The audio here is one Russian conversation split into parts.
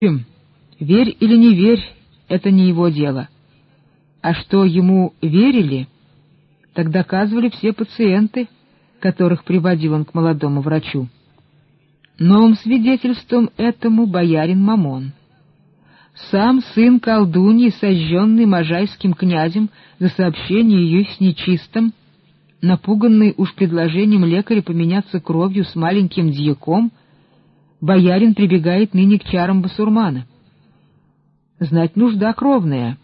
Верь или не верь, это не его дело. А что ему верили, так доказывали все пациенты, которых приводил он к молодому врачу. Новым свидетельством этому боярин Мамон. Сам сын колдуньи, сожженный можайским князем за сообщение ее с нечистым, напуганный уж предложением лекаря поменяться кровью с маленьким дьяком, боярин прибегает ныне к чарам басурмана. Знать нужда кровная,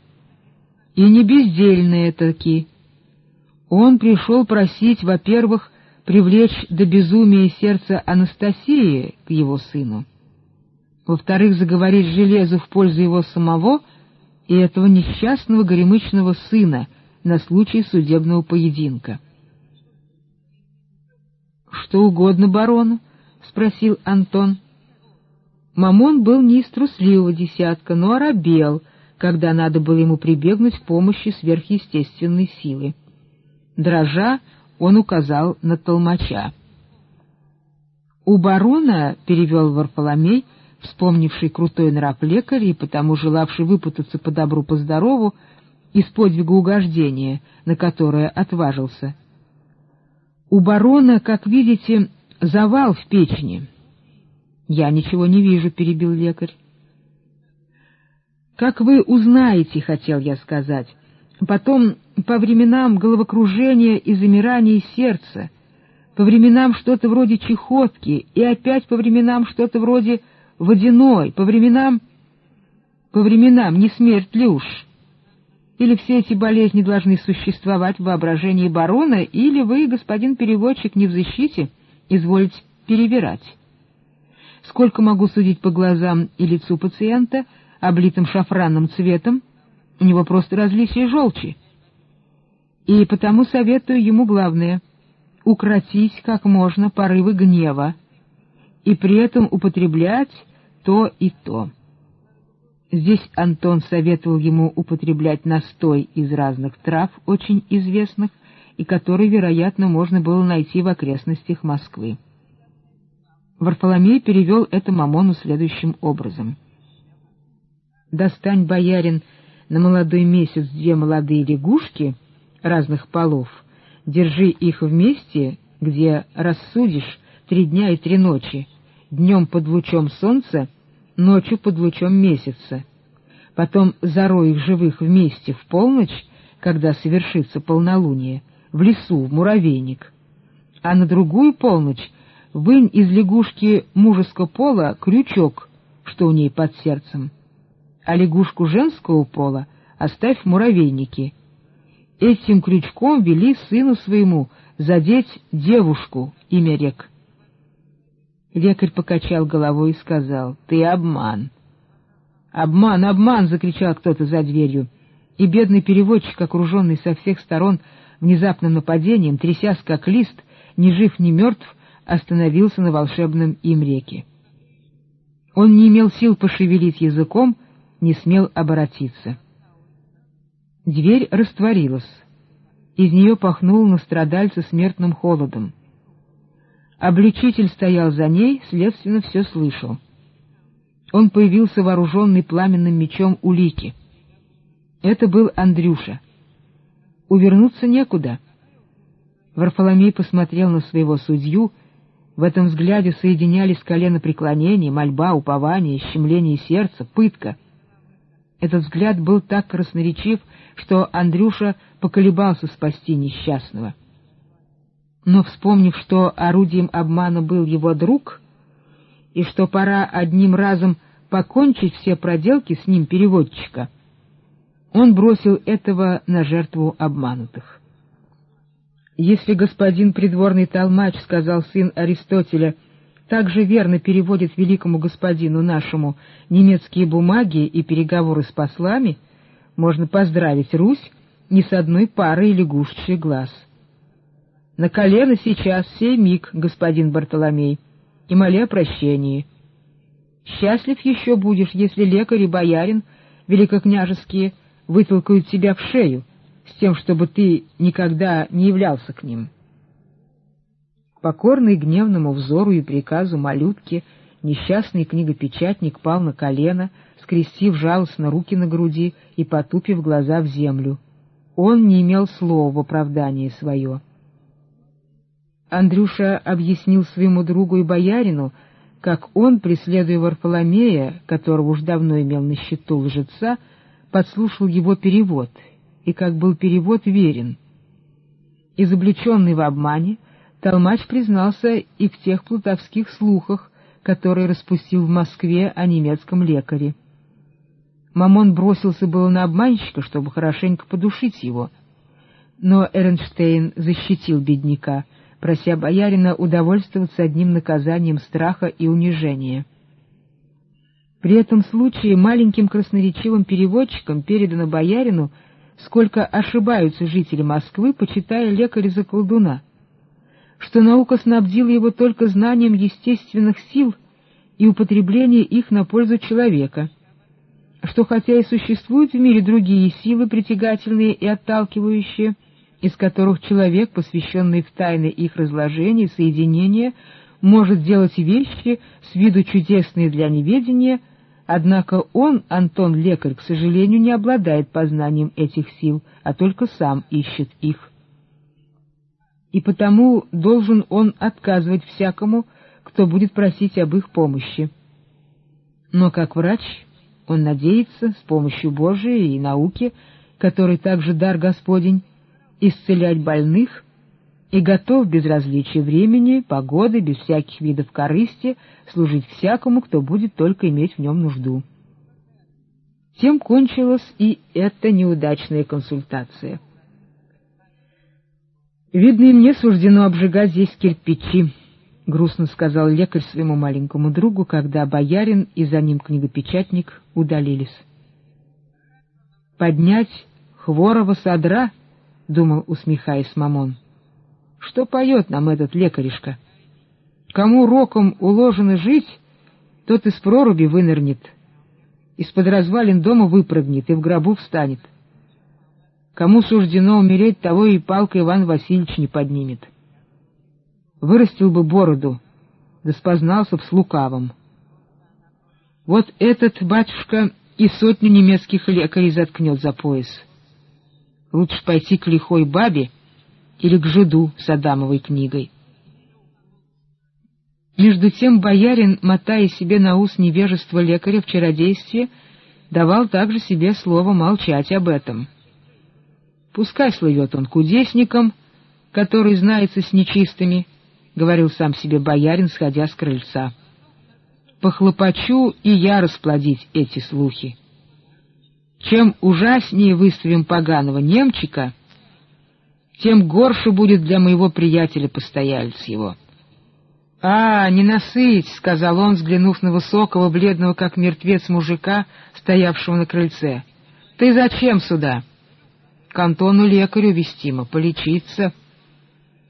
и не бездельная таки. Он пришел просить, во-первых, привлечь до безумия сердца Анастасии к его сыну, во-вторых, заговорить железу в пользу его самого и этого несчастного горемычного сына на случай судебного поединка. «Что угодно барону?» — спросил Антон. Мамон был не из трусливого десятка, но оробел, когда надо было ему прибегнуть к помощи сверхъестественной силы. Дрожа, он указал на толмача. «У барона», — перевел Варфоломей, вспомнивший крутой нрав лекаря и потому желавший выпутаться по добру, по здорову, из подвига угождения, на которое отважился. «У барона, как видите, завал в печени». «Я ничего не вижу», — перебил лекарь. «Как вы узнаете, — хотел я сказать, — потом по временам головокружения и замирания сердца, по временам что-то вроде чехотки и опять по временам что-то вроде водяной, по временам... По временам не смерть ли уж? Или все эти болезни должны существовать в воображении барона, или вы, господин переводчик, не в защите, изволите перевирать?» Сколько могу судить по глазам и лицу пациента, облитым шафранным цветом, у него просто различие желчи. И потому советую ему главное — укротить как можно порывы гнева и при этом употреблять то и то. Здесь Антон советовал ему употреблять настой из разных трав, очень известных, и который, вероятно, можно было найти в окрестностях Москвы. Варфоломей перевел это Мамону следующим образом. «Достань, боярин, на молодой месяц две молодые лягушки разных полов, держи их вместе, где рассудишь три дня и три ночи, днем под лучом солнца, ночью под лучом месяца. Потом зарой их живых вместе в полночь, когда совершится полнолуние, в лесу, в муравейник, а на другую полночь вынь из лягушки мужеского пола крючок, что у ней под сердцем, а лягушку женского пола оставь в муравейнике. Этим крючком вели сыну своему задеть девушку, имя рек. Лекарь покачал головой и сказал, — Ты обман. — Обман, обман! — закричал кто-то за дверью. И бедный переводчик, окруженный со всех сторон внезапным нападением, трясясь как лист, ни жив, ни мертв, остановился на волшебном им реке. Он не имел сил пошевелить языком, не смел оборотиться. Дверь растворилась. Из нее пахнул на страдальца смертным холодом. Обличитель стоял за ней, следственно, все слышал. Он появился вооруженный пламенным мечом улики. Это был Андрюша. Увернуться некуда. Варфоломей посмотрел на своего судью — в этом взгляде соединялись коленопреклонение, мольба, упование, щемление сердца, пытка. Этот взгляд был так красноречив, что Андрюша поколебался спасти несчастного. Но, вспомнив, что орудием обмана был его друг, и что пора одним разом покончить все проделки с ним переводчика, он бросил этого на жертву обманутых. Если господин придворный толмач, — сказал сын Аристотеля, — так же верно переводит великому господину нашему немецкие бумаги и переговоры с послами, можно поздравить Русь не с одной парой лягушечьих глаз. На колено сейчас сей миг, господин Бартоломей, и моли о прощении. Счастлив еще будешь, если лекарь и боярин великокняжеские вытолкают тебя в шею, — тем, чтобы ты никогда не являлся к ним. Покорный гневному взору и приказу малютки, Несчастный книгопечатник пал на колено, скрестив жалостно руки на груди и потупив глаза в землю. Он не имел слова в оправдании свое. Андрюша объяснил своему другу и боярину, как он, преследуя Варфоломея, которого уж давно имел на счету лжеца, подслушал его перевод, и как был перевод верен. Изобличенный в обмане, Толмач признался и в тех плутовских слухах, которые распустил в Москве о немецком лекаре. Мамон бросился было на обманщика, чтобы хорошенько подушить его, но Эрнштейн защитил бедняка, прося боярина удовольствоваться одним наказанием страха и унижения. При этом случае маленьким красноречивым переводчикам передано боярину, сколько ошибаются жители Москвы, почитая лекаря за колдуна, что наука снабдила его только знанием естественных сил и употребления их на пользу человека, что хотя и существуют в мире другие силы, притягательные и отталкивающие, из которых человек, посвященный в тайны их разложения и соединения, может делать вещи с виду чудесные для неведения, однако он, Антон Лекарь, к сожалению, не обладает познанием этих сил, а только сам ищет их. И потому должен он отказывать всякому, кто будет просить об их помощи. Но как врач он надеется с помощью Божией и науки, которой также дар Господень, исцелять больных и готов без различия времени, погоды, без всяких видов корысти, служить всякому, кто будет только иметь в нем нужду. Тем кончилась и эта неудачная консультация. «Видно, и мне суждено обжигать здесь кирпичи», — грустно сказал лекарь своему маленькому другу, когда боярин и за ним книгопечатник удалились. «Поднять хворого содра», — думал, усмехаясь Мамон. «Что поет нам этот лекаришка? Кому роком уложено жить, тот из проруби вынырнет, из-под развалин дома выпрыгнет и в гробу встанет. Кому суждено умереть, того и палка Иван Васильевич не поднимет» вырастил бы бороду, да спознался б с лукавым. Вот этот, батюшка, и сотню немецких лекарей заткнет за пояс. Лучше пойти к лихой бабе или к жиду с Адамовой книгой. Между тем боярин, мотая себе на ус невежество лекаря в чародействе, давал также себе слово молчать об этом. Пускай слывет он кудесником, который знается с нечистыми, — говорил сам себе боярин, сходя с крыльца. «Похлопочу и я расплодить эти слухи. Чем ужаснее выставим поганого немчика, тем горше будет для моего приятеля-постояльц его». «А, не насыть!» — сказал он, взглянув на высокого, бледного, как мертвец мужика, стоявшего на крыльце. «Ты зачем сюда?» «К Антону лекарю вестимо, полечиться».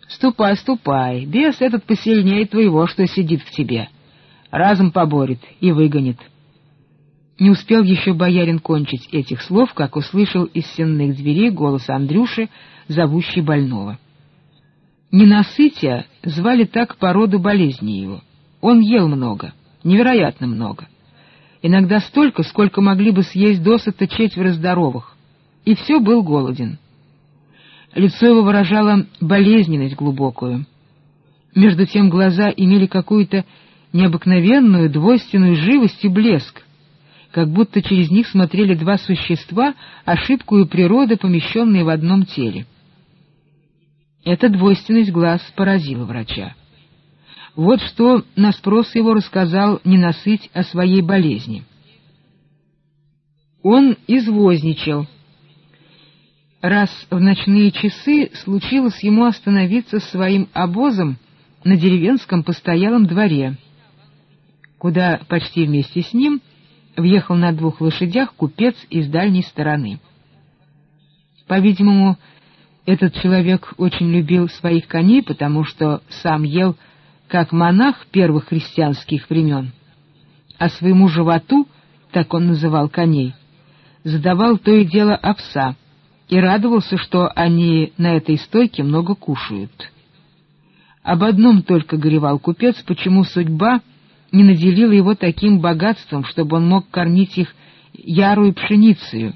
Ступай, ступай, бес этот посильнее твоего, что сидит в тебе. Разом поборет и выгонит. Не успел еще боярин кончить этих слов, как услышал из сенных дверей голос Андрюши, зовущий больного. Ненасытия звали так по роду болезни его. Он ел много, невероятно много. Иногда столько, сколько могли бы съесть досыта четверо здоровых. И все был голоден. Лицо его выражало болезненность глубокую. Между тем глаза имели какую-то необыкновенную двойственную живость и блеск, как будто через них смотрели два существа, ошибкую природы, помещенные в одном теле. Эта двойственность глаз поразила врача. Вот что на спрос его рассказал ненасыть о своей болезни. Он извозничал, раз в ночные часы случилось ему остановиться своим обозом на деревенском постоялом дворе, куда почти вместе с ним въехал на двух лошадях купец из дальней стороны. По-видимому, этот человек очень любил своих коней, потому что сам ел как монах первых христианских времен, а своему животу, так он называл коней, задавал то и дело овса — и радовался, что они на этой стойке много кушают. Об одном только горевал купец, почему судьба не наделила его таким богатством, чтобы он мог кормить их ярую пшеницею,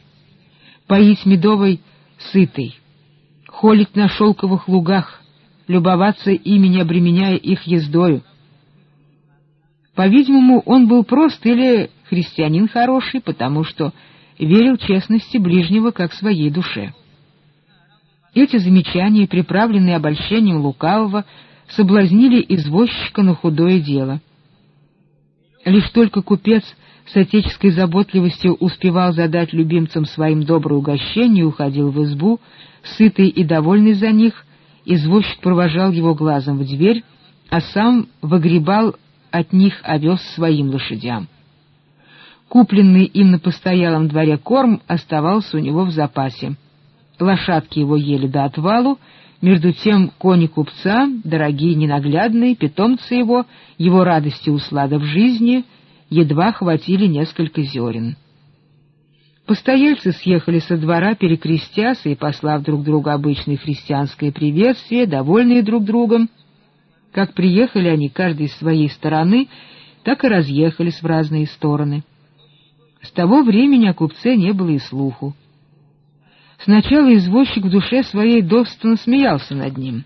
поить медовой сытой, холить на шелковых лугах, любоваться ими, не обременяя их ездою. По-видимому, он был прост или христианин хороший, потому что верил честности ближнего как своей душе. Эти замечания, приправленные обольщением лукавого, соблазнили извозчика на худое дело. Лишь только купец с отеческой заботливостью успевал задать любимцам своим доброе угощение и уходил в избу, сытый и довольный за них, извозчик провожал его глазом в дверь, а сам выгребал от них овес своим лошадям. Купленный им на постоялом дворе корм оставался у него в запасе. Лошадки его ели до отвалу, между тем кони купца, дорогие ненаглядные, питомцы его, его радости услада в жизни, едва хватили несколько зерен. Постояльцы съехали со двора, перекрестясь и послав друг другу обычное христианское приветствие, довольные друг другом. Как приехали они каждый с своей стороны, так и разъехались в разные стороны. С того времени о купце не было и слуху. Сначала извозчик в душе своей довственно смеялся над ним.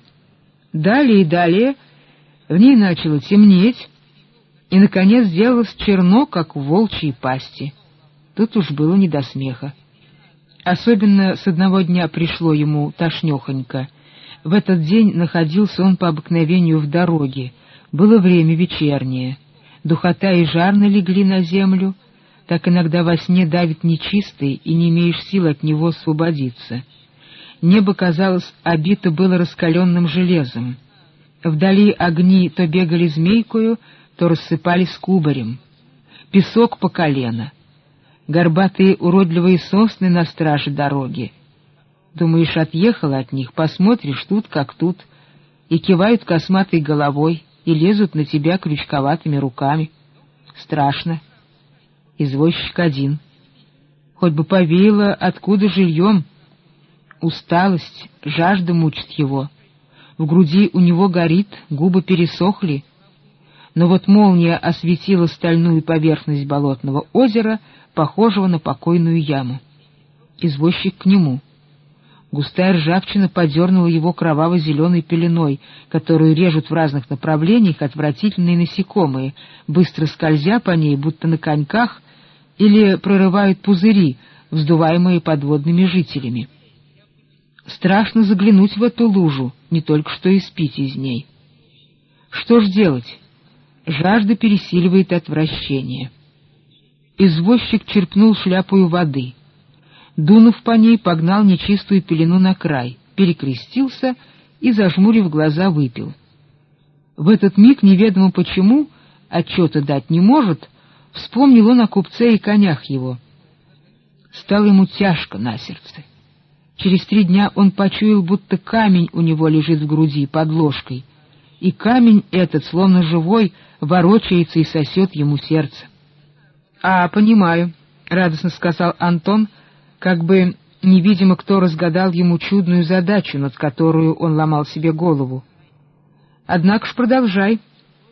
Далее и далее в ней начало темнеть, и, наконец, сделалось черно, как в волчьей пасти. Тут уж было не до смеха. Особенно с одного дня пришло ему тошнехонько. В этот день находился он по обыкновению в дороге. Было время вечернее. Духота и жар налегли на землю, так иногда во сне давит нечистый, и не имеешь сил от него освободиться. Небо, казалось, обито было раскаленным железом. Вдали огни то бегали змейкою, то рассыпались кубарем. Песок по колено. Горбатые уродливые сосны на страже дороги. Думаешь, отъехала от них, посмотришь тут как тут, и кивают косматой головой, и лезут на тебя крючковатыми руками. Страшно извозчик один. Хоть бы повеяло, откуда жильем. Усталость, жажда мучит его. В груди у него горит, губы пересохли. Но вот молния осветила стальную поверхность болотного озера, похожего на покойную яму. Извозчик к нему. Густая ржавчина подернула его кроваво-зеленой пеленой, которую режут в разных направлениях отвратительные насекомые, быстро скользя по ней, будто на коньках, или прорывают пузыри, вздуваемые подводными жителями. Страшно заглянуть в эту лужу, не только что и спить из ней. Что ж делать? Жажда пересиливает отвращение. Извозчик черпнул шляпою воды. Дунув по ней, погнал нечистую пелену на край, перекрестился и, зажмурив глаза, выпил. В этот миг, неведомо почему, отчета дать не может, Вспомнил он о купце и конях его. Стало ему тяжко на сердце. Через три дня он почуял, будто камень у него лежит в груди под ложкой, и камень этот, словно живой, ворочается и сосет ему сердце. — А, понимаю, — радостно сказал Антон, как бы невидимо кто разгадал ему чудную задачу, над которую он ломал себе голову. — Однако ж продолжай.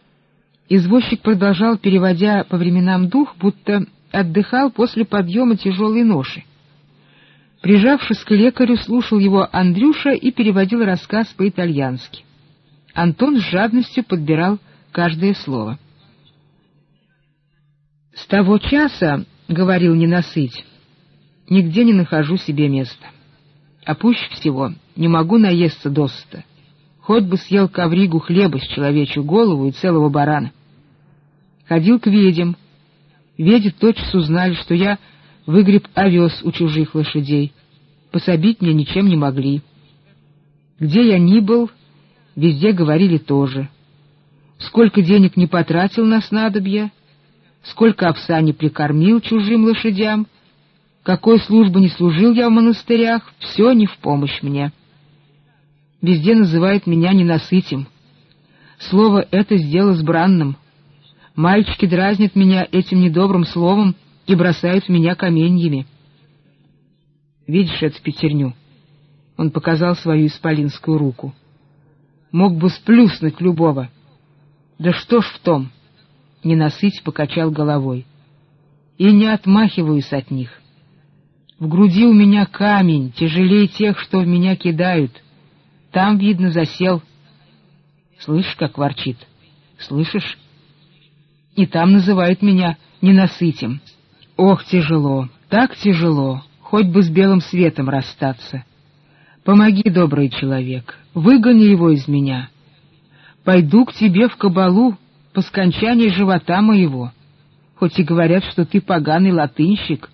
— Извозчик продолжал, переводя по временам дух, будто отдыхал после подъема тяжелой ноши. Прижавшись к лекарю, слушал его Андрюша и переводил рассказ по-итальянски. Антон с жадностью подбирал каждое слово. «С того часа, — говорил ненасыть, — нигде не нахожу себе места. А пуще всего не могу наесться досыта. Хоть бы съел ковригу хлеба с человечью голову и целого барана ходил к ведям. Веди тотчас узнали, что я выгреб овес у чужих лошадей. Пособить мне ничем не могли. Где я ни был, везде говорили тоже. Сколько денег не потратил на снадобья, сколько овса не прикормил чужим лошадям, какой службы не служил я в монастырях, все не в помощь мне. Везде называют меня ненасытим. Слово это сделалось бранным. Мальчики дразнят меня этим недобрым словом и бросают в меня каменьями. Видишь эту пятерню? Он показал свою исполинскую руку. Мог бы сплюснуть любого. Да что ж в том? Ненасыть покачал головой. И не отмахиваюсь от них. В груди у меня камень, тяжелее тех, что в меня кидают. Там, видно, засел. Слышишь, как ворчит? Слышишь? И там называют меня ненасытим. Ох, тяжело, так тяжело, хоть бы с белым светом расстаться. Помоги, добрый человек, выгони его из меня. Пойду к тебе в кабалу по скончании живота моего. Хоть и говорят, что ты поганый латынщик,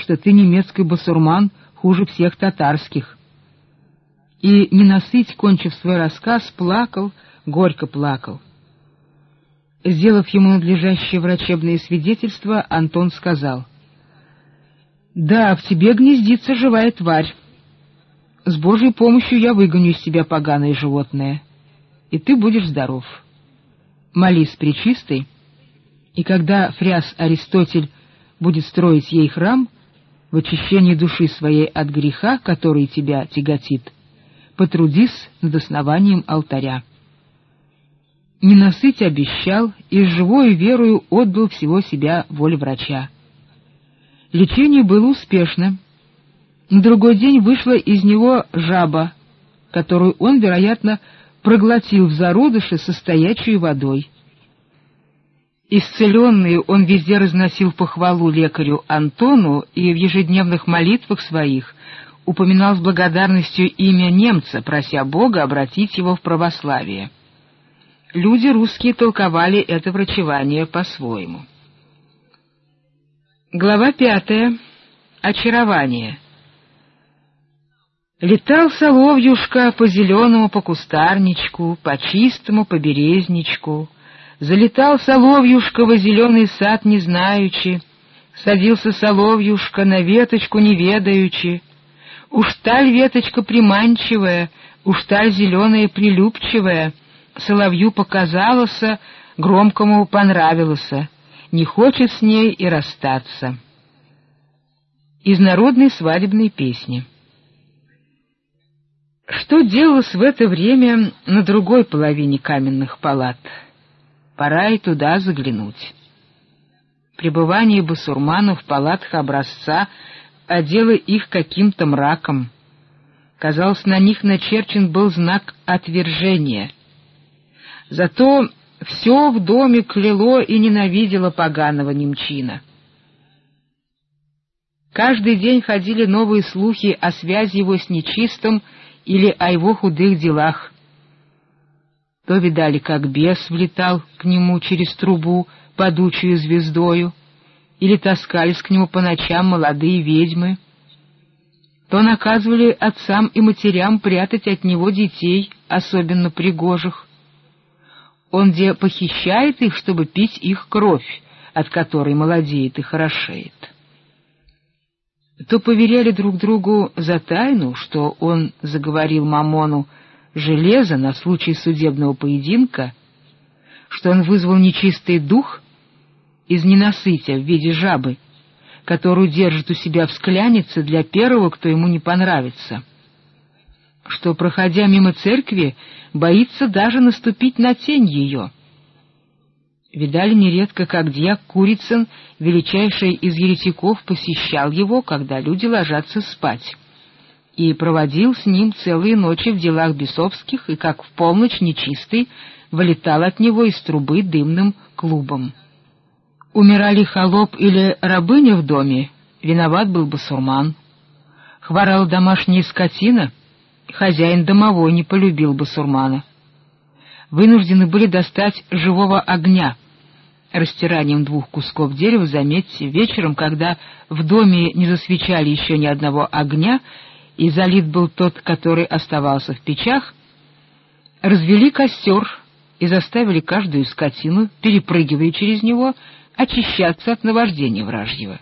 что ты немецкий басурман хуже всех татарских. И, ненасыть, кончив свой рассказ, плакал, горько плакал. Сделав ему надлежащее врачебное свидетельство, Антон сказал, «Да, в тебе гнездится живая тварь. С Божьей помощью я выгоню из тебя поганое животное, и ты будешь здоров. Молись причистой, и когда фряс Аристотель будет строить ей храм, в очищении души своей от греха, который тебя тяготит, потрудись над основанием алтаря. Ненасыть обещал и с живой верою отдал всего себя воле врача. Лечение было успешно. На другой день вышла из него жаба, которую он, вероятно, проглотил в зародыше со водой. Исцеленный он везде разносил похвалу лекарю Антону и в ежедневных молитвах своих упоминал с благодарностью имя немца, прося Бога обратить его в православие. Люди русские толковали это врачевание по-своему. Глава пятая. Очарование. Летал соловьюшка по зеленому по кустарничку, по чистому по березничку. Залетал соловьюшка во зеленый сад не знаючи, Садился соловьюшка на веточку не ведаючи. Уж таль веточка приманчивая, уж таль зеленая прилюбчивая — соловью показалось, громкому понравилось, не хочет с ней и расстаться. Из народной свадебной песни. Что делалось в это время на другой половине каменных палат? Пора и туда заглянуть. Пребывание басурманов в палатах образца одело их каким-то мраком. Казалось, на них начерчен был знак отвержения — Зато все в доме кляло и ненавидело поганого немчина. Каждый день ходили новые слухи о связи его с нечистым или о его худых делах. То видали, как бес влетал к нему через трубу, падучую звездою, или таскались к нему по ночам молодые ведьмы, то наказывали отцам и матерям прятать от него детей, особенно пригожих, он где похищает их, чтобы пить их кровь, от которой молодеет и хорошеет. То поверяли друг другу за тайну, что он заговорил Мамону железо на случай судебного поединка, что он вызвал нечистый дух из ненасытия в виде жабы, которую держит у себя в склянице для первого, кто ему не понравится, что, проходя мимо церкви, боится даже наступить на тень ее. Видали нередко, как дьяк Курицын, величайший из еретиков, посещал его, когда люди ложатся спать, и проводил с ним целые ночи в делах бесовских, и как в полночь нечистый вылетал от него из трубы дымным клубом. Умирали холоп или рабыня в доме, виноват был басурман. Хворала домашняя скотина — хозяин домовой не полюбил басурмана. Вынуждены были достать живого огня. Растиранием двух кусков дерева, заметьте, вечером, когда в доме не засвечали еще ни одного огня, и залит был тот, который оставался в печах, развели костер и заставили каждую скотину, перепрыгивая через него, очищаться от наваждения вражьего.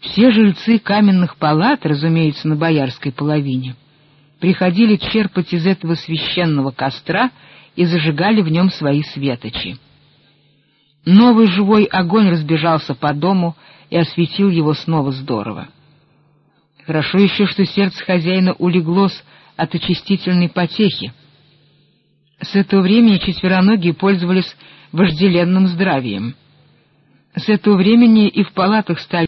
Все жильцы каменных палат, разумеется, на боярской половине, приходили черпать из этого священного костра и зажигали в нем свои светочи. Новый живой огонь разбежался по дому и осветил его снова здорово. Хорошо еще, что сердце хозяина улеглось от очистительной потехи. С этого времени четвероногие пользовались вожделенным здравием. С этого времени и в палатах стали